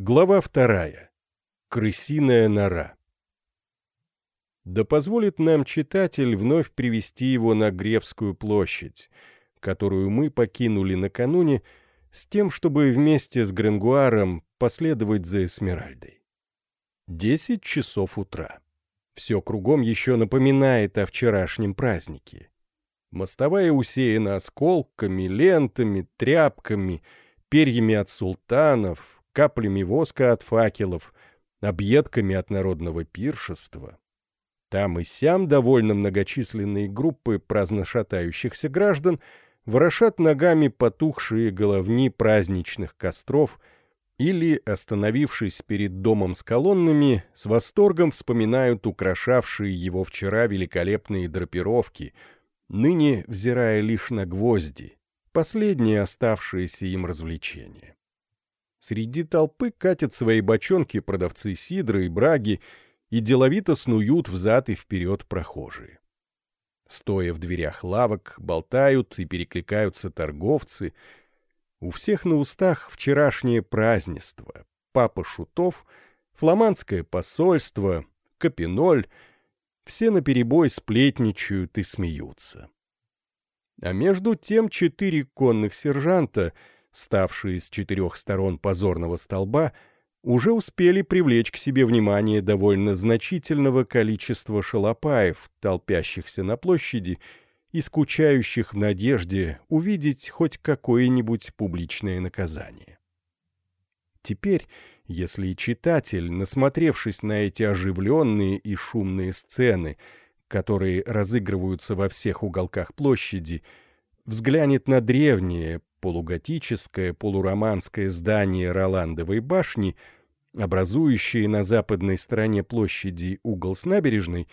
Глава вторая. Крысиная нора. Да позволит нам читатель вновь привести его на Гревскую площадь, которую мы покинули накануне, с тем, чтобы вместе с Гренгуаром последовать за Эсмеральдой. Десять часов утра. Все кругом еще напоминает о вчерашнем празднике. Мостовая усеяна осколками, лентами, тряпками, перьями от султанов, каплями воска от факелов, объедками от народного пиршества. Там и сям довольно многочисленные группы праздношатающихся граждан ворошат ногами потухшие головни праздничных костров или, остановившись перед домом с колоннами, с восторгом вспоминают украшавшие его вчера великолепные драпировки, ныне взирая лишь на гвозди, последние оставшиеся им развлечения. Среди толпы катят свои бочонки продавцы сидра и браги и деловито снуют взад и вперед прохожие. Стоя в дверях лавок, болтают и перекликаются торговцы. У всех на устах вчерашнее празднество, папа Шутов, фламандское посольство, Капиноль — все наперебой сплетничают и смеются. А между тем четыре конных сержанта — ставшие с четырех сторон позорного столба, уже успели привлечь к себе внимание довольно значительного количества шалопаев, толпящихся на площади и скучающих в надежде увидеть хоть какое-нибудь публичное наказание. Теперь, если читатель, насмотревшись на эти оживленные и шумные сцены, которые разыгрываются во всех уголках площади, взглянет на древние, полуготическое, полуроманское здание Роландовой башни, образующее на западной стороне площади угол с набережной,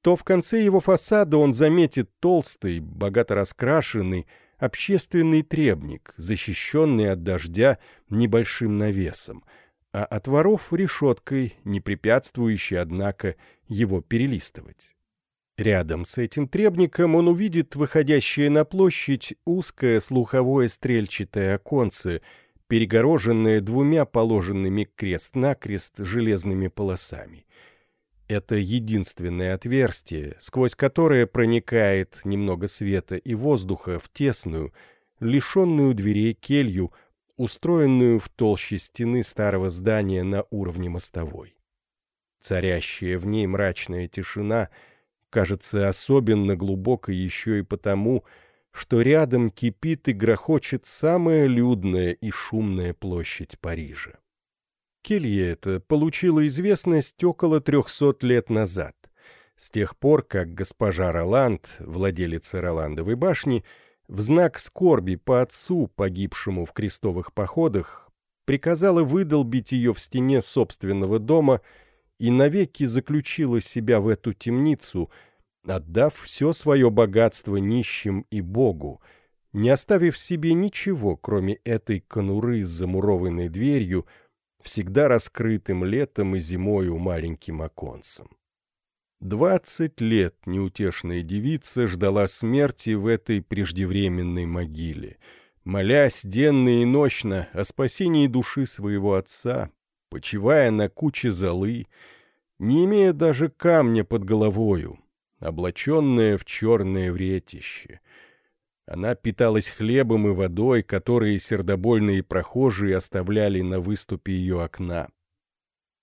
то в конце его фасада он заметит толстый, богато раскрашенный, общественный требник, защищенный от дождя небольшим навесом, а от воров решеткой, не препятствующей, однако, его перелистывать. Рядом с этим требником он увидит выходящее на площадь узкое слуховое стрельчатое оконце, перегороженное двумя положенными крест-накрест железными полосами. Это единственное отверстие, сквозь которое проникает немного света и воздуха в тесную, лишенную дверей келью, устроенную в толще стены старого здания на уровне мостовой. Царящая в ней мрачная тишина — кажется особенно глубокой еще и потому, что рядом кипит и грохочет самая людная и шумная площадь Парижа. Келье эта получила известность около трехсот лет назад, с тех пор, как госпожа Роланд, владелица Роландовой башни, в знак скорби по отцу, погибшему в крестовых походах, приказала выдолбить ее в стене собственного дома — и навеки заключила себя в эту темницу, отдав все свое богатство нищим и Богу, не оставив себе ничего, кроме этой конуры с замурованной дверью, всегда раскрытым летом и зимою маленьким оконцем. Двадцать лет неутешная девица ждала смерти в этой преждевременной могиле, молясь денно и ночно о спасении души своего отца, почивая на куче золы, не имея даже камня под головою, облаченная в черное вретище. Она питалась хлебом и водой, которые сердобольные прохожие оставляли на выступе ее окна.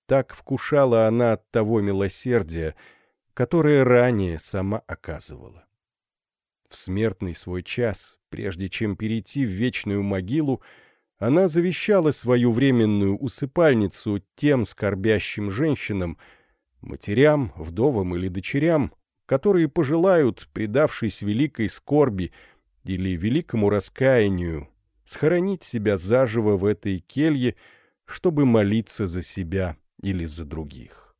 Так вкушала она от того милосердия, которое ранее сама оказывала. В смертный свой час, прежде чем перейти в вечную могилу, она завещала свою временную усыпальницу тем скорбящим женщинам, матерям, вдовам или дочерям, которые пожелают, предавшись великой скорби или великому раскаянию, схоронить себя заживо в этой келье, чтобы молиться за себя или за других.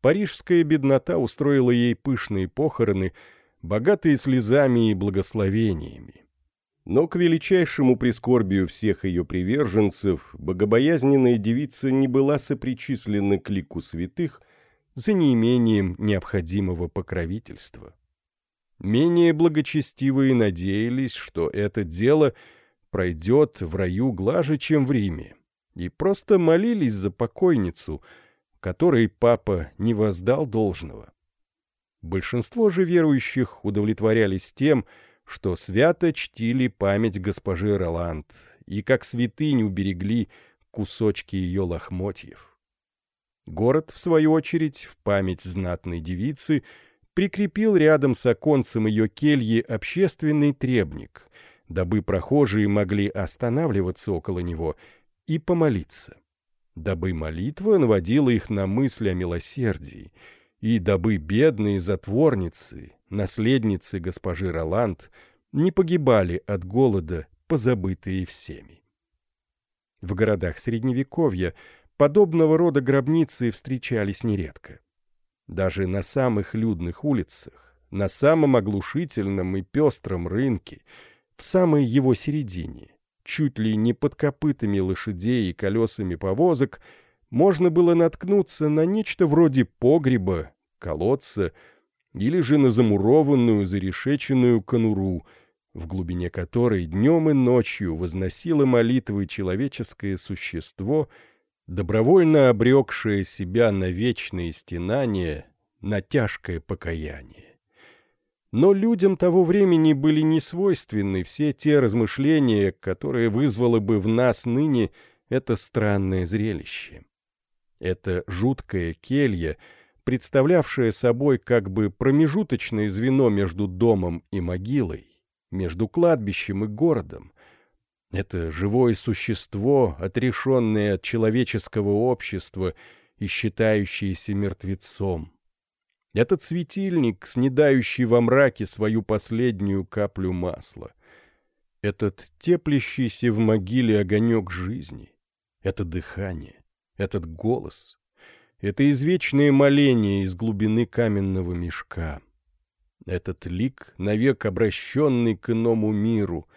Парижская беднота устроила ей пышные похороны, богатые слезами и благословениями но к величайшему прискорбию всех ее приверженцев богобоязненная девица не была сопричислена к лику святых за неимением необходимого покровительства. Менее благочестивые надеялись, что это дело пройдет в раю глаже, чем в Риме, и просто молились за покойницу, которой папа не воздал должного. Большинство же верующих удовлетворялись тем, что свято чтили память госпожи Роланд и как святыню берегли кусочки ее лохмотьев. Город, в свою очередь, в память знатной девицы, прикрепил рядом с оконцем ее кельи общественный требник, дабы прохожие могли останавливаться около него и помолиться, дабы молитва наводила их на мысли о милосердии, и дабы бедные затворницы, наследницы госпожи Роланд, не погибали от голода, позабытые всеми. В городах Средневековья подобного рода гробницы встречались нередко. Даже на самых людных улицах, на самом оглушительном и пестром рынке, в самой его середине, чуть ли не под копытами лошадей и колесами повозок, можно было наткнуться на нечто вроде погреба, колодца или же на замурованную, зарешеченную конуру, в глубине которой днем и ночью возносило молитвы человеческое существо, добровольно обрекшее себя на вечное стенание, на тяжкое покаяние. Но людям того времени были не свойственны все те размышления, которые вызвало бы в нас ныне это странное зрелище. Это жуткая келья, представлявшая собой как бы промежуточное звено между домом и могилой, между кладбищем и городом. Это живое существо, отрешенное от человеческого общества и считающееся мертвецом, этот светильник, снедающий во мраке свою последнюю каплю масла. Этот теплящийся в могиле огонек жизни. Это дыхание. Этот голос. Это извечное моление из глубины каменного мешка. Этот лик, навек обращенный к иному миру.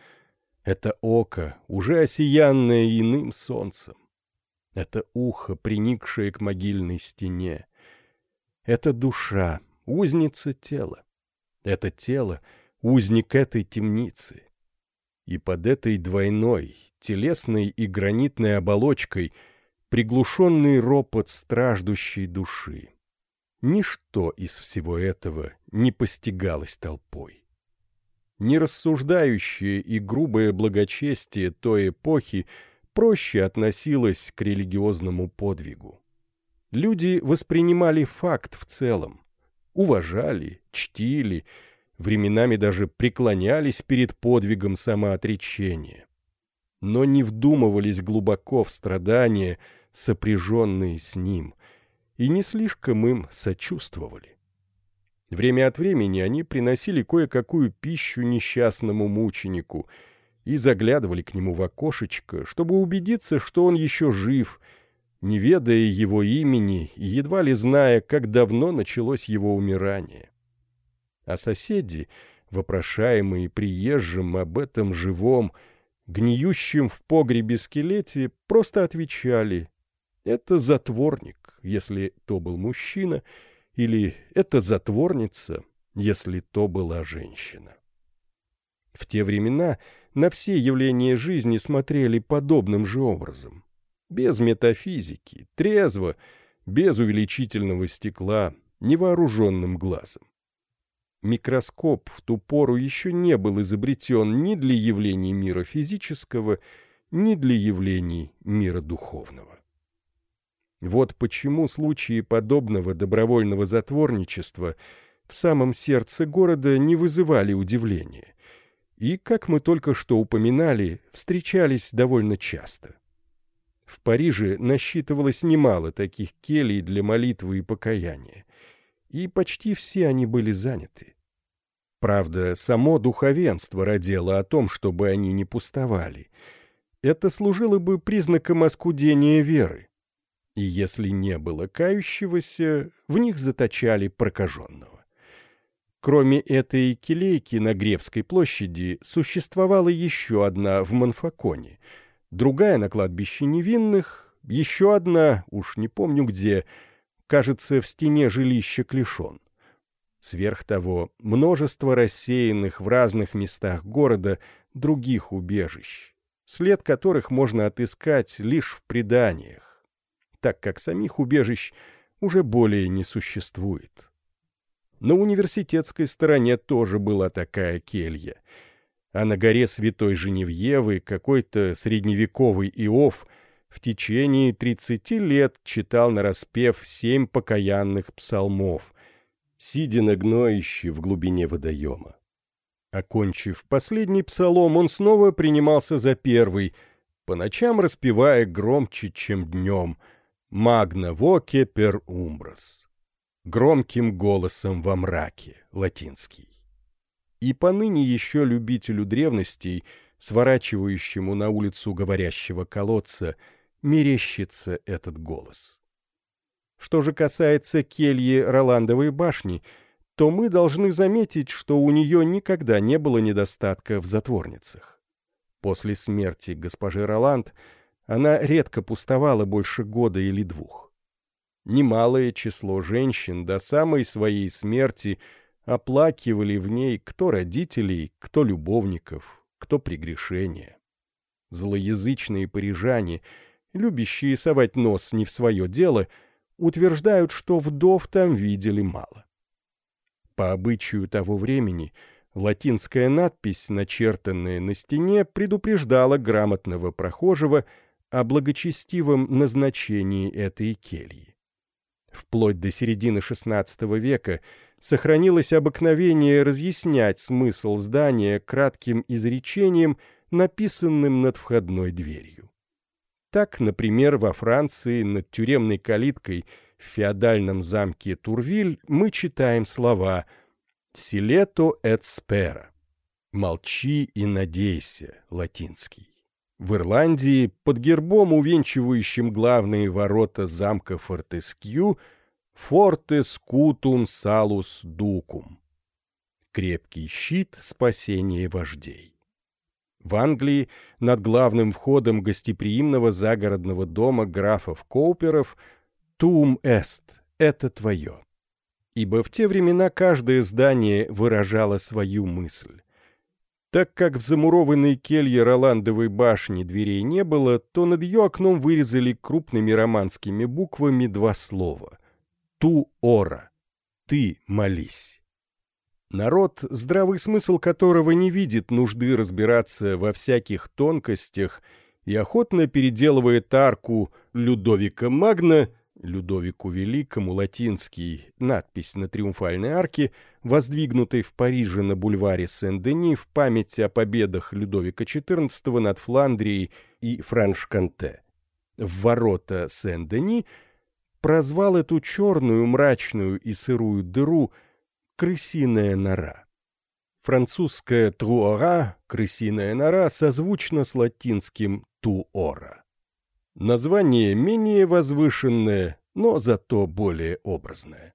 Это око, уже осиянное иным солнцем. Это ухо, приникшее к могильной стене. Это душа, узница тела. Это тело — узник этой темницы. И под этой двойной, телесной и гранитной оболочкой приглушенный ропот страждущей души. Ничто из всего этого не постигалось толпой. Нерассуждающее и грубое благочестие той эпохи проще относилось к религиозному подвигу. Люди воспринимали факт в целом, уважали, чтили, временами даже преклонялись перед подвигом самоотречения, но не вдумывались глубоко в страдания, сопряженные с ним, и не слишком им сочувствовали. Время от времени они приносили кое-какую пищу несчастному мученику и заглядывали к нему в окошечко, чтобы убедиться, что он еще жив — не ведая его имени и едва ли зная, как давно началось его умирание. А соседи, вопрошаемые приезжим об этом живом, гниющем в погребе скелете, просто отвечали «это затворник, если то был мужчина», или «это затворница, если то была женщина». В те времена на все явления жизни смотрели подобным же образом без метафизики, трезво, без увеличительного стекла, невооруженным глазом. Микроскоп в ту пору еще не был изобретен ни для явлений мира физического, ни для явлений мира духовного. Вот почему случаи подобного добровольного затворничества в самом сердце города не вызывали удивления и, как мы только что упоминали, встречались довольно часто. В Париже насчитывалось немало таких келей для молитвы и покаяния, и почти все они были заняты. Правда, само духовенство родело о том, чтобы они не пустовали. Это служило бы признаком оскудения веры. И если не было кающегося, в них заточали прокаженного. Кроме этой келейки на Гревской площади существовала еще одна в Монфаконе — другая на кладбище невинных, еще одна, уж не помню где, кажется, в стене жилища клешон. Сверх того, множество рассеянных в разных местах города других убежищ, след которых можно отыскать лишь в преданиях, так как самих убежищ уже более не существует. На университетской стороне тоже была такая келья, а на горе Святой Женевьевы какой-то средневековый Иов в течение тридцати лет читал нараспев семь покаянных псалмов, сидя на гноище в глубине водоема. Окончив последний псалом, он снова принимался за первый, по ночам распевая громче, чем днем «Магна пер умбрас» громким голосом во мраке, латинский. И поныне еще любителю древностей, сворачивающему на улицу говорящего колодца, мерещится этот голос. Что же касается кельи Роландовой башни — то мы должны заметить, что у нее никогда не было недостатка в затворницах. После смерти госпожи Роланд она редко пустовала больше года или двух. Немалое число женщин до самой своей смерти оплакивали в ней кто родителей, кто любовников, кто прегрешения. Злоязычные парижане, любящие совать нос не в свое дело, утверждают, что вдов там видели мало. По обычаю того времени латинская надпись, начертанная на стене, предупреждала грамотного прохожего о благочестивом назначении этой кельи. Вплоть до середины XVI века сохранилось обыкновение разъяснять смысл здания кратким изречением, написанным над входной дверью. Так, например, во Франции над тюремной калиткой – в феодальном замке Турвиль мы читаем слова «Силето эт спера» — «Молчи и надейся» — латинский. В Ирландии под гербом, увенчивающим главные ворота замка Фортескью, «Форте скутум салус дукум» — крепкий щит спасения вождей. В Англии над главным входом гостеприимного загородного дома графов Коуперов «Туум эст» — это твое. Ибо в те времена каждое здание выражало свою мысль. Так как в замурованной келье Роландовой башни дверей не было, то над ее окном вырезали крупными романскими буквами два слова. «Ту ора» — «ты молись». Народ, здравый смысл которого не видит нужды разбираться во всяких тонкостях и охотно переделывает арку Людовика Магна — Людовику Великому латинский, надпись на триумфальной арке, воздвигнутой в Париже на бульваре Сен-Дени в память о победах Людовика XIV над Фландрией и Франш-Канте. В ворота Сен-Дени прозвал эту черную, мрачную и сырую дыру «крысиная нора». Французская «труора» — «крысиная нора» созвучно с латинским «туора». Название менее возвышенное, но зато более образное.